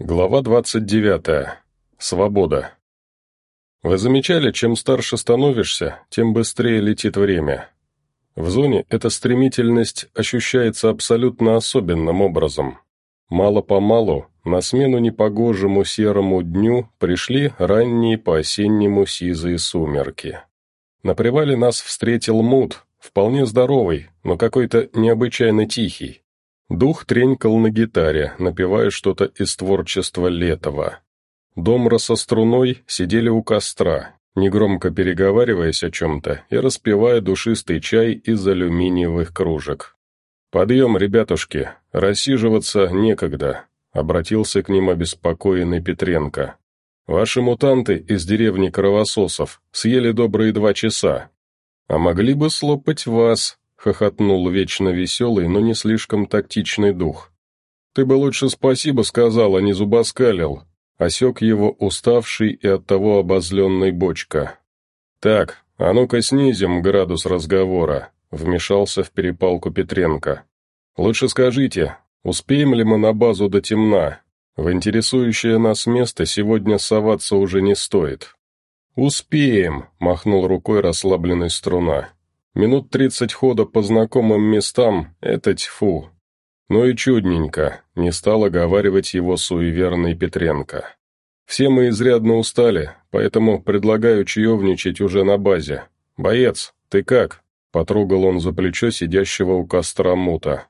Глава 29. Свобода. Вы замечали, чем старше становишься, тем быстрее летит время. В зоне эта стремительность ощущается абсолютно особенным образом. Мало-помалу на смену непогожему серому дню пришли ранние по-осеннему сизые сумерки. На привале нас встретил мут, вполне здоровый, но какой-то необычайно тихий. Дух тренькал на гитаре, напевая что-то из творчества Летова. Домра со струной сидели у костра, негромко переговариваясь о чем-то и распивая душистый чай из алюминиевых кружек. «Подъем, ребятушки, рассиживаться некогда», — обратился к ним обеспокоенный Петренко. «Ваши мутанты из деревни Кровососов съели добрые два часа. А могли бы слопать вас, — хохотнул вечно веселый, но не слишком тактичный дух. «Ты бы лучше спасибо сказал, а не зубоскалил», — осек его уставший и оттого обозленный бочка. «Так, а ну-ка снизим градус разговора», — вмешался в перепалку Петренко. «Лучше скажите, успеем ли мы на базу до темна? В интересующее нас место сегодня соваться уже не стоит». «Успеем», — махнул рукой расслабленной струна. Минут тридцать хода по знакомым местам — это тьфу. Ну и чудненько, не стал оговаривать его суеверный Петренко. Все мы изрядно устали, поэтому предлагаю чаевничать уже на базе. Боец, ты как? Потрогал он за плечо сидящего у костра мута.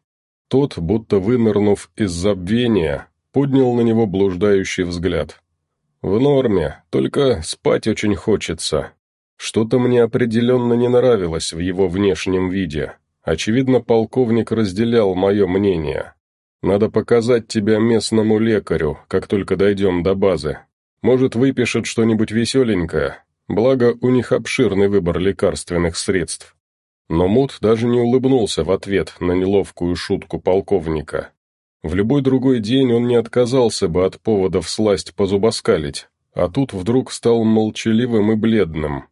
Тот, будто вынырнув из забвения, поднял на него блуждающий взгляд. «В норме, только спать очень хочется. Что-то мне определенно не нравилось в его внешнем виде. Очевидно, полковник разделял мое мнение. Надо показать тебя местному лекарю, как только дойдем до базы. Может, выпишет что-нибудь веселенькое, благо у них обширный выбор лекарственных средств. Но Мут даже не улыбнулся в ответ на неловкую шутку полковника. В любой другой день он не отказался бы от поводов сласть позубоскалить, а тут вдруг стал молчаливым и бледным,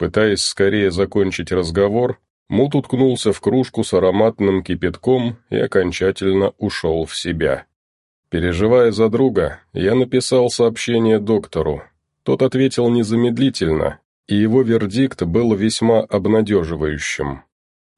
Пытаясь скорее закончить разговор, Мут уткнулся в кружку с ароматным кипятком и окончательно ушел в себя. Переживая за друга, я написал сообщение доктору. Тот ответил незамедлительно, и его вердикт был весьма обнадеживающим.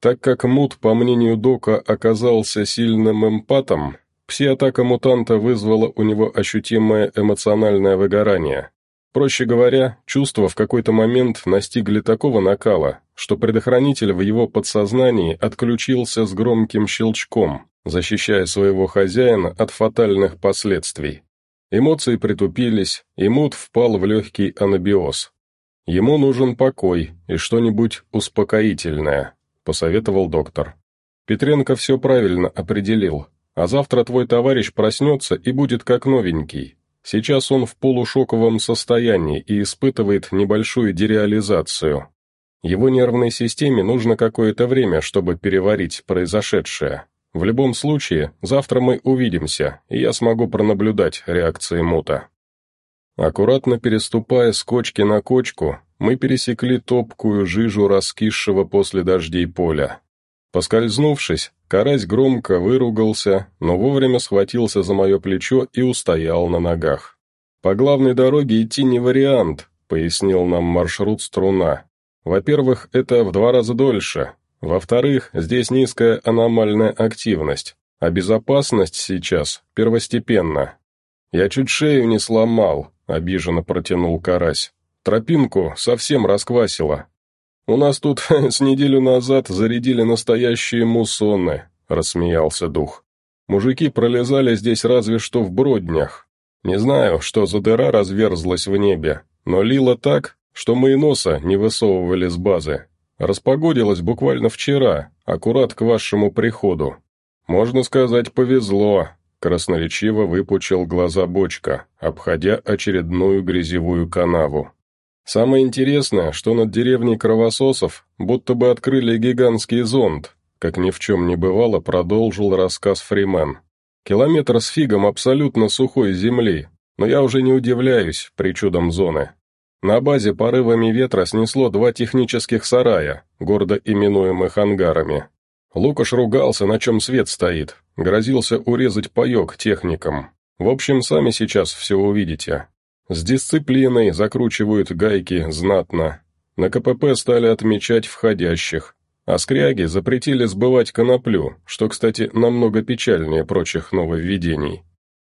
Так как Мут, по мнению Дока, оказался сильным эмпатом, пси-атака мутанта вызвала у него ощутимое эмоциональное выгорание, Проще говоря, чувства в какой-то момент настигли такого накала, что предохранитель в его подсознании отключился с громким щелчком, защищая своего хозяина от фатальных последствий. Эмоции притупились, и Мут впал в легкий анабиоз. Ему нужен покой и что-нибудь успокоительное, посоветовал доктор. Петренко все правильно определил, а завтра твой товарищ проснется и будет как новенький, Сейчас он в полушоковом состоянии и испытывает небольшую дереализацию. Его нервной системе нужно какое-то время, чтобы переварить произошедшее. В любом случае, завтра мы увидимся, и я смогу пронаблюдать реакции мута. Аккуратно переступая с кочки на кочку, мы пересекли топкую жижу раскисшего после дождей поля. Поскользнувшись, карась громко выругался, но вовремя схватился за мое плечо и устоял на ногах. «По главной дороге идти не вариант», — пояснил нам маршрут струна. «Во-первых, это в два раза дольше. Во-вторых, здесь низкая аномальная активность, а безопасность сейчас первостепенна». «Я чуть шею не сломал», — обиженно протянул карась. «Тропинку совсем расквасило, «У нас тут с неделю назад зарядили настоящие муссоны», — рассмеялся дух. «Мужики пролезали здесь разве что в броднях. Не знаю, что за дыра разверзлась в небе, но лило так, что мы и носа не высовывали с базы. Распогодилось буквально вчера, аккурат к вашему приходу. Можно сказать, повезло», — красноречиво выпучил глаза бочка, обходя очередную грязевую канаву. Самое интересное, что над деревней кровососов будто бы открыли гигантский зонд, как ни в чем не бывало, продолжил рассказ Фримен. Километр с фигом абсолютно сухой земли, но я уже не удивляюсь причудам зоны. На базе порывами ветра снесло два технических сарая, гордо именуемых ангарами. Лукаш ругался, на чем свет стоит, грозился урезать паек техникам. В общем, сами сейчас все увидите. С дисциплиной закручивают гайки знатно. На КПП стали отмечать входящих, а скряги запретили сбывать коноплю, что, кстати, намного печальнее прочих нововведений.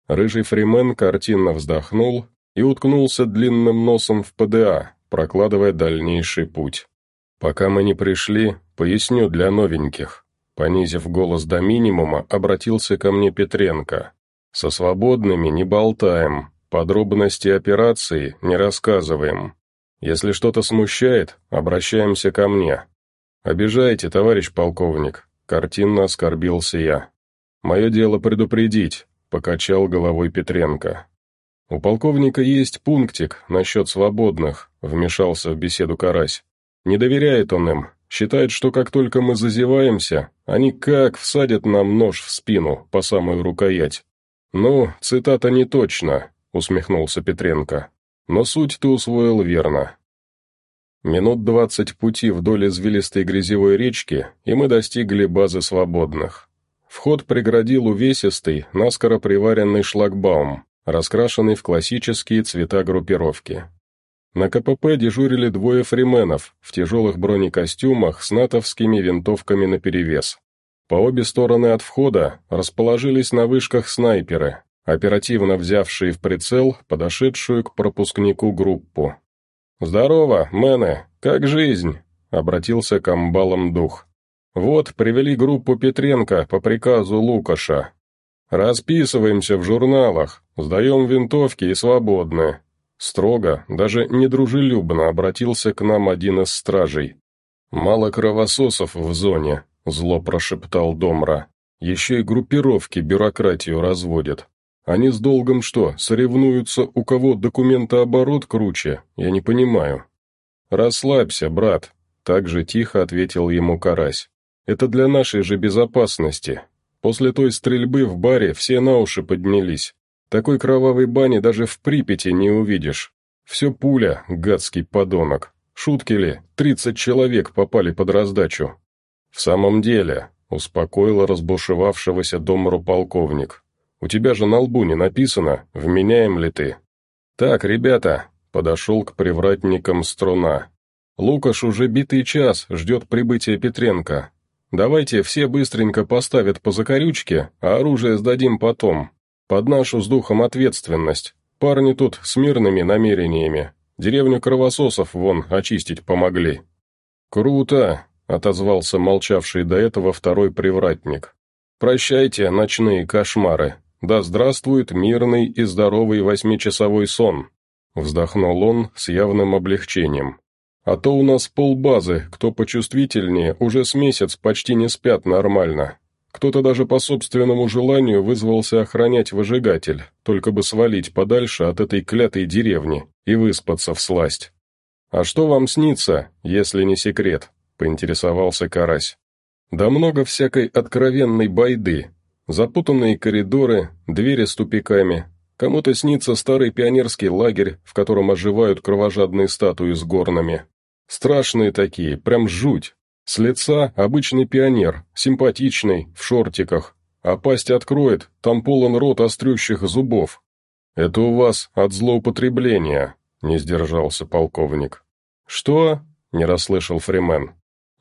Рыжий фримен картинно вздохнул и уткнулся длинным носом в ПДА, прокладывая дальнейший путь. «Пока мы не пришли, поясню для новеньких». Понизив голос до минимума, обратился ко мне Петренко. «Со свободными не болтаем, подробности операции не рассказываем. Если что-то смущает, обращаемся ко мне. Обижаете, товарищ полковник», — картинно оскорбился я. «Мое дело предупредить», — покачал головой Петренко. «У полковника есть пунктик насчет свободных», — вмешался в беседу Карась. «Не доверяет он им, считает, что как только мы зазеваемся, они как всадят нам нож в спину по самую рукоять». «Ну, цитата не точно», — усмехнулся Петренко. «Но суть ты усвоил верно». Минут двадцать пути вдоль извилистой грязевой речки, и мы достигли базы свободных. Вход преградил увесистый, наскоро приваренный шлагбаум, раскрашенный в классические цвета группировки. На КПП дежурили двое фрименов в тяжелых бронекостюмах с натовскими винтовками наперевес. По обе стороны от входа расположились на вышках снайперы, оперативно взявшие в прицел подошедшую к пропускнику группу. «Здорово, мэны, как жизнь?» — обратился к амбалам дух. «Вот, привели группу Петренко по приказу Лукаша. Расписываемся в журналах, сдаем винтовки и свободны». Строго, даже недружелюбно обратился к нам один из стражей. «Мало кровососов в зоне», — зло прошептал Домра. «Еще и группировки бюрократию разводят. Они с долгом что, соревнуются, у кого документооборот круче? Я не понимаю». «Расслабься, брат», — так же тихо ответил ему Карась. «Это для нашей же безопасности. После той стрельбы в баре все на уши поднялись. Такой кровавой бани даже в Припяти не увидишь. Все пуля, гадский подонок. Шутки ли, тридцать человек попали под раздачу. В самом деле, успокоил разбушевавшегося домру полковник. У тебя же на лбу не написано, вменяем ли ты. Так, ребята, подошел к привратникам струна. Лукаш уже битый час ждет прибытия Петренко. Давайте все быстренько поставят по закорючке, а оружие сдадим потом. Под нашу с духом ответственность. Парни тут с мирными намерениями. Деревню кровососов вон очистить помогли». «Круто!» — отозвался молчавший до этого второй привратник. «Прощайте, ночные кошмары. Да здравствует мирный и здоровый восьмичасовой сон!» Вздохнул он с явным облегчением. А то у нас полбазы, кто почувствительнее, уже с месяц почти не спят нормально. Кто-то даже по собственному желанию вызвался охранять выжигатель, только бы свалить подальше от этой клятой деревни и выспаться в сласть. «А что вам снится, если не секрет?» — поинтересовался Карась. «Да много всякой откровенной байды. Запутанные коридоры, двери с тупиками. Кому-то снится старый пионерский лагерь, в котором оживают кровожадные статуи с горнами. Страшные такие, прям жуть. С лица обычный пионер, симпатичный, в шортиках, а пасть откроет, там полон рот острющих зубов. Это у вас от злоупотребления, не сдержался полковник. Что? не расслышал Фримен.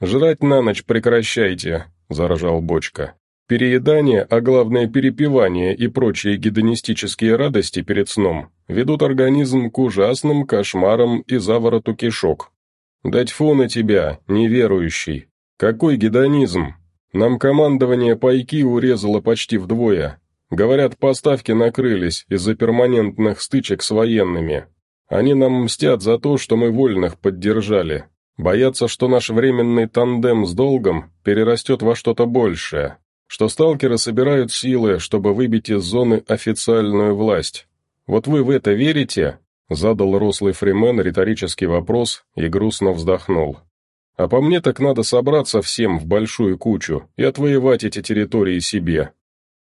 Жрать на ночь прекращайте, заржал Бочка. Переедание, а главное перепивание и прочие гедонистические радости перед сном ведут организм к ужасным кошмарам и завороту кишок. «Да тьфу на тебя, неверующий! Какой гедонизм! Нам командование пайки урезало почти вдвое. Говорят, поставки накрылись из-за перманентных стычек с военными. Они нам мстят за то, что мы вольных поддержали. Боятся, что наш временный тандем с долгом перерастет во что-то большее, что сталкеры собирают силы, чтобы выбить из зоны официальную власть. Вот вы в это верите?» Задал рослый фримен риторический вопрос и грустно вздохнул. «А по мне так надо собраться всем в большую кучу и отвоевать эти территории себе».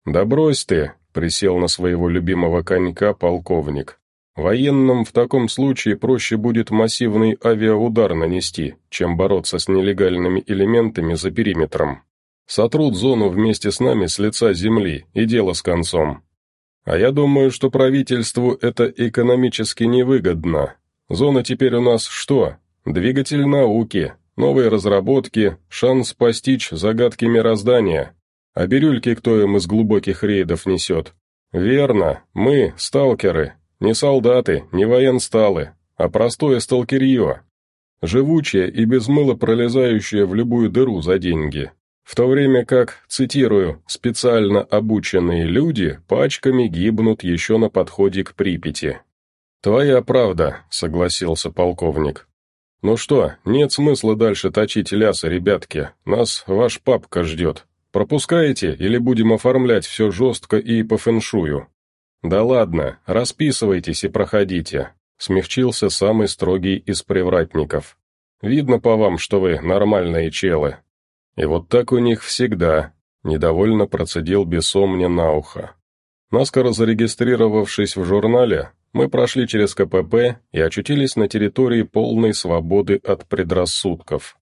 «Да брось ты», — присел на своего любимого конька полковник. «Военным в таком случае проще будет массивный авиаудар нанести, чем бороться с нелегальными элементами за периметром. Сотрут зону вместе с нами с лица земли, и дело с концом. А я думаю, что правительству это экономически невыгодно. Зона теперь у нас что? Двигатель науки, новые разработки, шанс постичь загадки мироздания. А бирюльки кто им из глубоких рейдов несет? Верно, мы, сталкеры, не солдаты, не военсталы, а простое сталкерье. Живучее и без мыла пролезающее в любую дыру за деньги. В то время как, цитирую, специально обученные люди пачками гибнут еще на подходе к Припяти. «Твоя правда», — согласился полковник. «Ну что, нет смысла дальше точить лясы, ребятки, нас ваш папка ждет. Пропускаете или будем оформлять все жестко и по фэншую?» «Да ладно, расписывайтесь и проходите», — смягчился самый строгий из привратников. «Видно по вам, что вы нормальные челы». И вот так у них всегда, недовольно процедил Бессо мне на ухо. Наскоро зарегистрировавшись в журнале, мы прошли через КПП и очутились на территории полной свободы от предрассудков.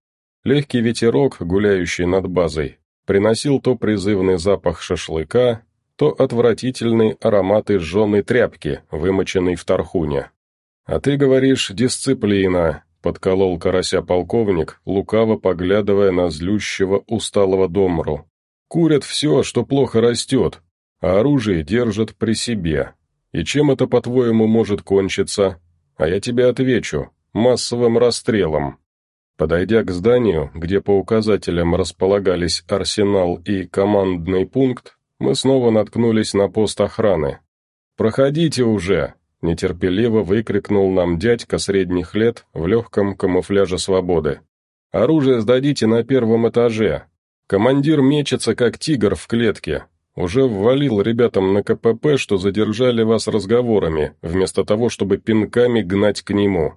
Легкий ветерок, гуляющий над базой, приносил то призывный запах шашлыка, то отвратительные ароматы сжженной тряпки, вымоченной в тархуне. «А ты говоришь, дисциплина», подколол карася полковник, лукаво поглядывая на злющего усталого домру. «Курят все, что плохо растет, а оружие держат при себе. И чем это, по-твоему, может кончиться? А я тебе отвечу, массовым расстрелом». Подойдя к зданию, где по указателям располагались арсенал и командный пункт, мы снова наткнулись на пост охраны. «Проходите уже!» Нетерпеливо выкрикнул нам дядька средних лет в легком камуфляже свободы. «Оружие сдадите на первом этаже. Командир мечется, как тигр в клетке. Уже ввалил ребятам на КПП, что задержали вас разговорами, вместо того, чтобы пинками гнать к нему».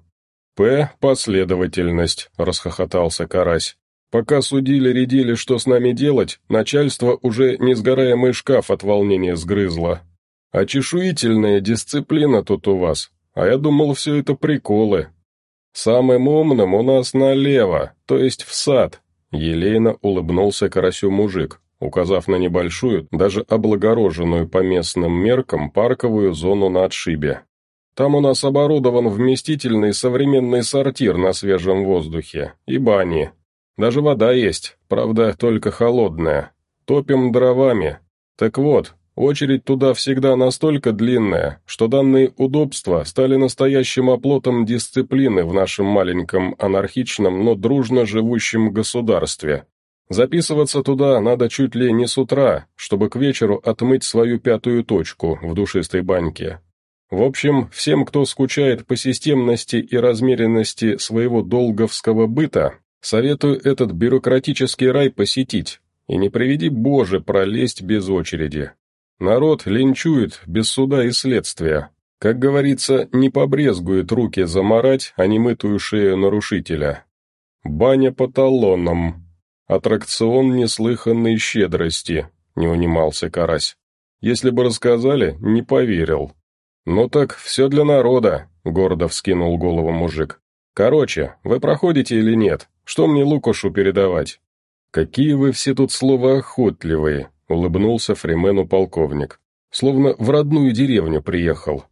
«П. Последовательность», — расхохотался Карась. «Пока судили-рядили, что с нами делать, начальство уже несгораемый шкаф от волнения сгрызло. Очешуительная дисциплина тут у вас, а я думал, все это приколы. Самым умным у нас налево, то есть в сад, елейно улыбнулся карасю мужик, указав на небольшую, даже облагороженную по местным меркам парковую зону на отшибе. Там у нас оборудован вместительный современный сортир на свежем воздухе и бани. Даже вода есть, правда, только холодная. Топим дровами. Так вот, Очередь туда всегда настолько длинная, что данные удобства стали настоящим оплотом дисциплины в нашем маленьком анархичном, но дружно живущем государстве. Записываться туда надо чуть ли не с утра, чтобы к вечеру отмыть свою пятую точку в душистой баньке. В общем, всем, кто скучает по системности и размеренности своего долговского быта, советую этот бюрократический рай посетить, и не приведи Боже пролезть без очереди. Народ линчует без суда и следствия. Как говорится, не побрезгует руки заморать, а не мытую шею нарушителя. Баня по талонам. Аттракцион неслыханной щедрости, не унимался Карась. Если бы рассказали, не поверил. «Ну так, все для народа», — гордо вскинул голову мужик. «Короче, вы проходите или нет? Что мне Лукашу передавать?» «Какие вы все тут словоохотливые», — улыбнулся Фримену полковник. «Словно в родную деревню приехал».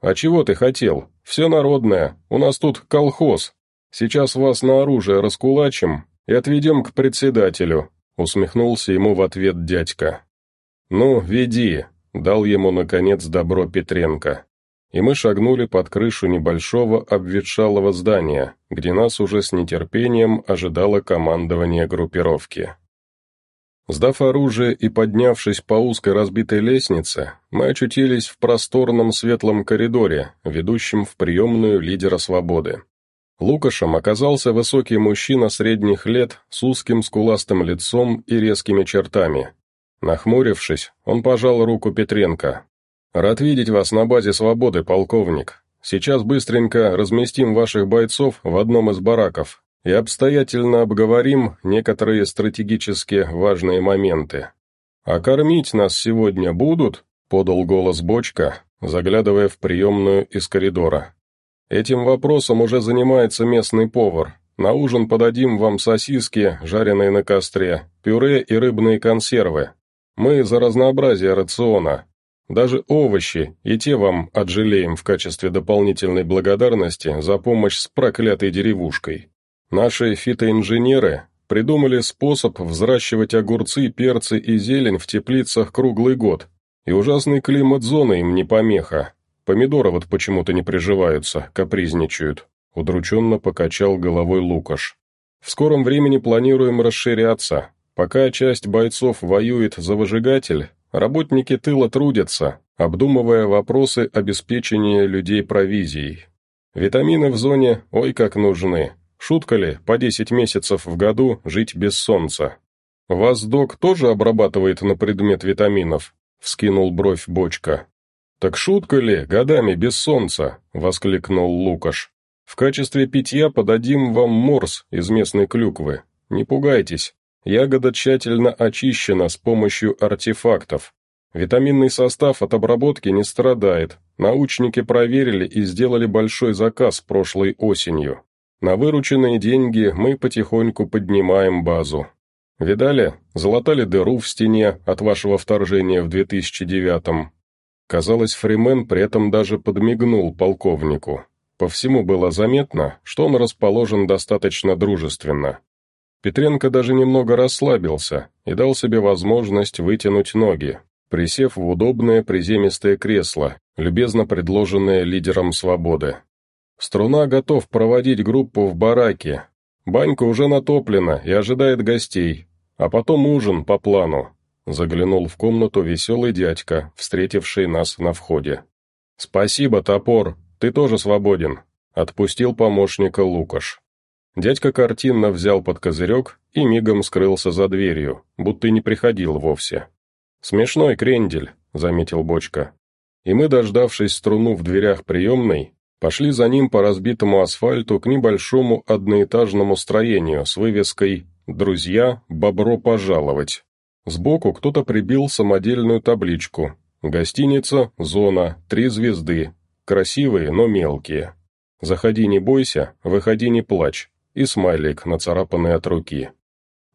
«А чего ты хотел? Все народное. У нас тут колхоз. Сейчас вас на оружие раскулачим и отведем к председателю», — усмехнулся ему в ответ дядька. «Ну, веди», — дал ему, наконец, добро Петренко. И мы шагнули под крышу небольшого обветшалого здания, где нас уже с нетерпением ожидало командование группировки. Сдав оружие и поднявшись по узкой разбитой лестнице, мы очутились в просторном светлом коридоре, ведущем в приемную лидера свободы. Лукашем оказался высокий мужчина средних лет с узким скуластым лицом и резкими чертами. Нахмурившись, он пожал руку Петренко. «Рад видеть вас на базе свободы, полковник. Сейчас быстренько разместим ваших бойцов в одном из бараков, и обстоятельно обговорим некоторые стратегически важные моменты. «А кормить нас сегодня будут?» — подал голос Бочка, заглядывая в приемную из коридора. «Этим вопросом уже занимается местный повар. На ужин подадим вам сосиски, жареные на костре, пюре и рыбные консервы. Мы за разнообразие рациона. Даже овощи, и те вам отжалеем в качестве дополнительной благодарности за помощь с проклятой деревушкой. Наши фитоинженеры придумали способ взращивать огурцы, перцы и зелень в теплицах круглый год, и ужасный климат зоны им не помеха. Помидоры вот почему-то не приживаются, капризничают. Удрученно покачал головой Лукаш. В скором времени планируем расширяться. Пока часть бойцов воюет за выжигатель, Работники тыла трудятся, обдумывая вопросы обеспечения людей провизией. Витамины в зоне ой как нужны. Шутка ли, по 10 месяцев в году жить без солнца? Вас док тоже обрабатывает на предмет витаминов? Вскинул бровь бочка. «Так шутка ли, годами без солнца?» — воскликнул Лукаш. «В качестве питья подадим вам морс из местной клюквы. Не пугайтесь, Ягода тщательно очищена с помощью артефактов. Витаминный состав от обработки не страдает. Научники проверили и сделали большой заказ прошлой осенью. На вырученные деньги мы потихоньку поднимаем базу. Видали, залатали дыру в стене от вашего вторжения в 2009-м. Казалось, Фримен при этом даже подмигнул полковнику. По всему было заметно, что он расположен достаточно дружественно. Петренко даже немного расслабился и дал себе возможность вытянуть ноги, присев в удобное приземистое кресло, любезно предложенное лидером свободы. «Струна готов проводить группу в бараке. Банька уже натоплена и ожидает гостей, а потом ужин по плану», заглянул в комнату веселый дядька, встретивший нас на входе. «Спасибо, топор, ты тоже свободен», отпустил помощника Лукаш. Дядька картинно взял под козырек и мигом скрылся за дверью, будто не приходил вовсе. «Смешной крендель», — заметил Бочка. И мы, дождавшись струну в дверях приемной, пошли за ним по разбитому асфальту к небольшому одноэтажному строению с вывеской «Друзья, бобро пожаловать». Сбоку кто-то прибил самодельную табличку «Гостиница, зона, три звезды, красивые, но мелкие. Заходи не бойся, выходи не плачь, и смайлик, нацарапанный от руки.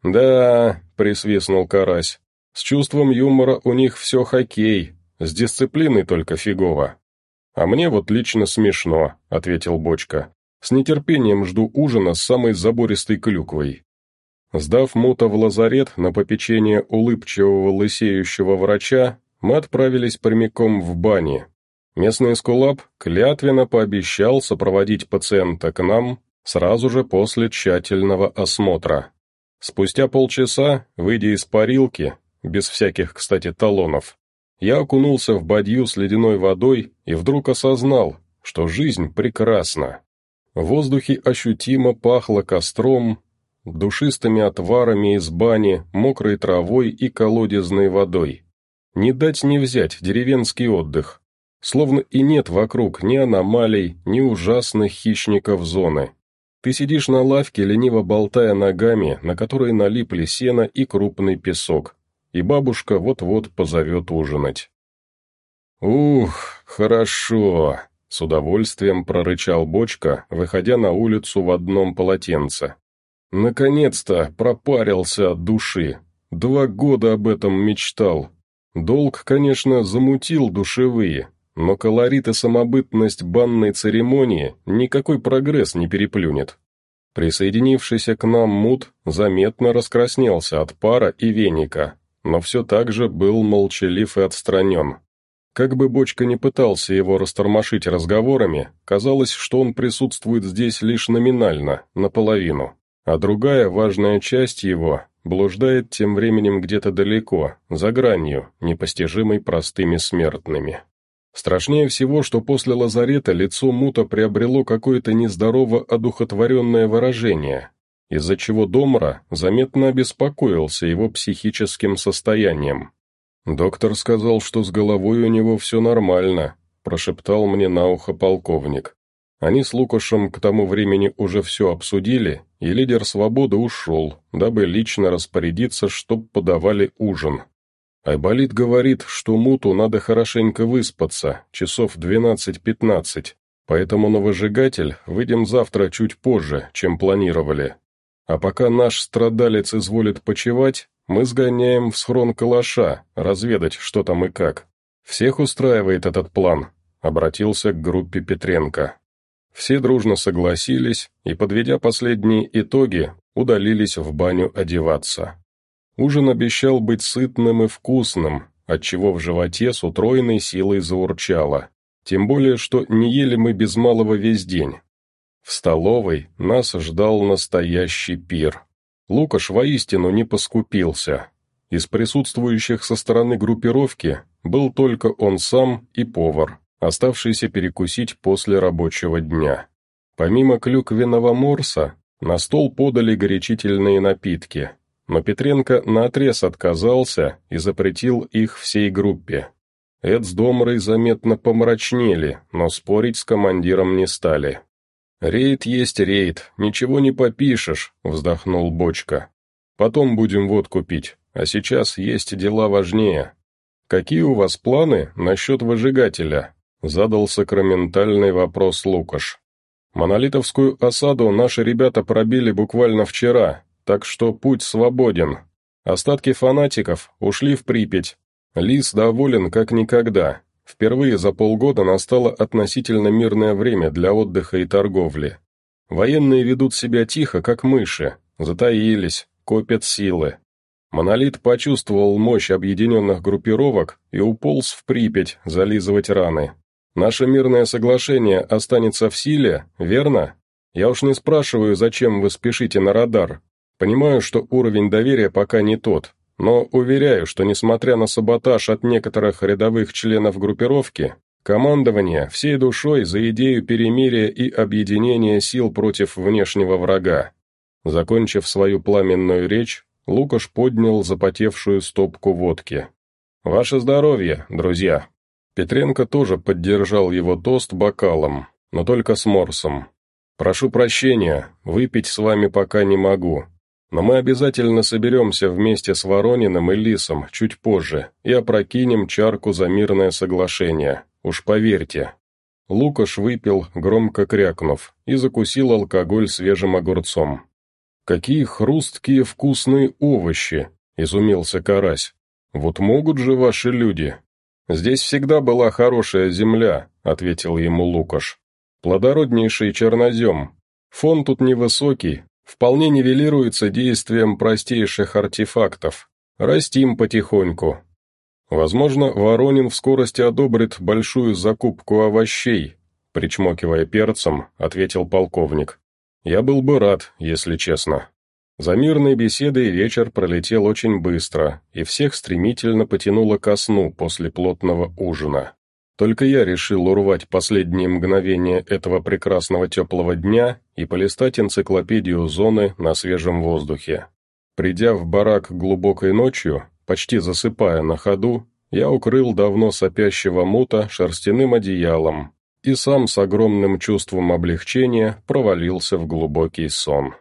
«Да», — присвистнул Карась, — «с чувством юмора у них все хоккей, с дисциплиной только фигово». «А мне вот лично смешно», — ответил Бочка. «С нетерпением жду ужина с самой забористой клюквой». Сдав мута в лазарет на попечение улыбчивого лысеющего врача, мы отправились прямиком в бане. Местный скулап клятвенно пообещал сопроводить пациента к нам сразу же после тщательного осмотра. Спустя полчаса, выйдя из парилки, без всяких, кстати, талонов, я окунулся в бадью с ледяной водой и вдруг осознал, что жизнь прекрасна. В воздухе ощутимо пахло костром, душистыми отварами из бани, мокрой травой и колодезной водой. Не дать не взять деревенский отдых. Словно и нет вокруг ни аномалий, ни ужасных хищников зоны. Ты сидишь на лавке, лениво болтая ногами, на которые налипли сено и крупный песок, и бабушка вот-вот позовет ужинать. «Ух, хорошо!» — с удовольствием прорычал бочка, выходя на улицу в одном полотенце. «Наконец-то пропарился от души. Два года об этом мечтал. Долг, конечно, замутил душевые, но колорит и самобытность банной церемонии никакой прогресс не переплюнет. Присоединившийся к нам Мут заметно раскраснелся от пара и веника, но все так же был молчалив и отстранен. Как бы Бочка не пытался его растормошить разговорами, казалось, что он присутствует здесь лишь номинально, наполовину, а другая важная часть его блуждает тем временем где-то далеко, за гранью, непостижимой простыми смертными. Страшнее всего, что после лазарета лицо Мута приобрело какое-то нездорово одухотворенное выражение, из-за чего Домра заметно обеспокоился его психическим состоянием. «Доктор сказал, что с головой у него все нормально», – прошептал мне на ухо полковник. Они с Лукашем к тому времени уже все обсудили, и лидер свободы ушел, дабы лично распорядиться, чтоб подавали ужин. Айболит говорит, что Муту надо хорошенько выспаться, часов 12-15, поэтому на выжигатель выйдем завтра чуть позже, чем планировали. А пока наш страдалец изволит почевать, мы сгоняем в схрон калаша, разведать, что там и как. «Всех устраивает этот план», — обратился к группе Петренко. Все дружно согласились и, подведя последние итоги, удалились в баню одеваться. Ужин обещал быть сытным и вкусным, отчего в животе с утроенной силой заурчало. Тем более, что не ели мы без малого весь день. В столовой нас ждал настоящий пир. Лукаш воистину не поскупился. Из присутствующих со стороны группировки был только он сам и повар, оставшийся перекусить после рабочего дня. Помимо клюквенного морса, на стол подали горячительные напитки, но Петренко наотрез отказался и запретил их всей группе. Эд с Домрой заметно помрачнели, но спорить с командиром не стали. «Рейд есть рейд, ничего не попишешь», — вздохнул Бочка. «Потом будем водку пить, а сейчас есть дела важнее. Какие у вас планы насчет выжигателя?» — задал сакраментальный вопрос Лукаш. «Монолитовскую осаду наши ребята пробили буквально вчера, так что путь свободен. Остатки фанатиков ушли в Припять. Лис доволен как никогда. Впервые за полгода настало относительно мирное время для отдыха и торговли. Военные ведут себя тихо, как мыши, затаились, копят силы. Монолит почувствовал мощь объединенных группировок и уполз в Припять зализывать раны. Наше мирное соглашение останется в силе, верно? Я уж не спрашиваю, зачем вы спешите на радар. Понимаю, что уровень доверия пока не тот, но уверяю, что несмотря на саботаж от некоторых рядовых членов группировки, командование всей душой за идею перемирия и объединения сил против внешнего врага. Закончив свою пламенную речь, Лукаш поднял запотевшую стопку водки. «Ваше здоровье, друзья!» Петренко тоже поддержал его тост бокалом, но только с морсом. «Прошу прощения, выпить с вами пока не могу. Но мы обязательно соберемся вместе с Ворониным и Лисом чуть позже и опрокинем чарку за мирное соглашение, уж поверьте». Лукаш выпил, громко крякнув, и закусил алкоголь свежим огурцом. «Какие хрусткие вкусные овощи!» — изумился Карась. «Вот могут же ваши люди!» «Здесь всегда была хорошая земля», — ответил ему Лукаш. «Плодороднейший чернозем. Фон тут невысокий, вполне нивелируется действием простейших артефактов. Растим потихоньку. Возможно, Воронин в скорости одобрит большую закупку овощей, причмокивая перцем, ответил полковник. Я был бы рад, если честно. За мирной беседой вечер пролетел очень быстро, и всех стремительно потянуло ко сну после плотного ужина. Только я решил урвать последние мгновения этого прекрасного теплого дня и полистать энциклопедию зоны на свежем воздухе. Придя в барак глубокой ночью, почти засыпая на ходу, я укрыл давно сопящего мута шерстяным одеялом и сам с огромным чувством облегчения провалился в глубокий сон.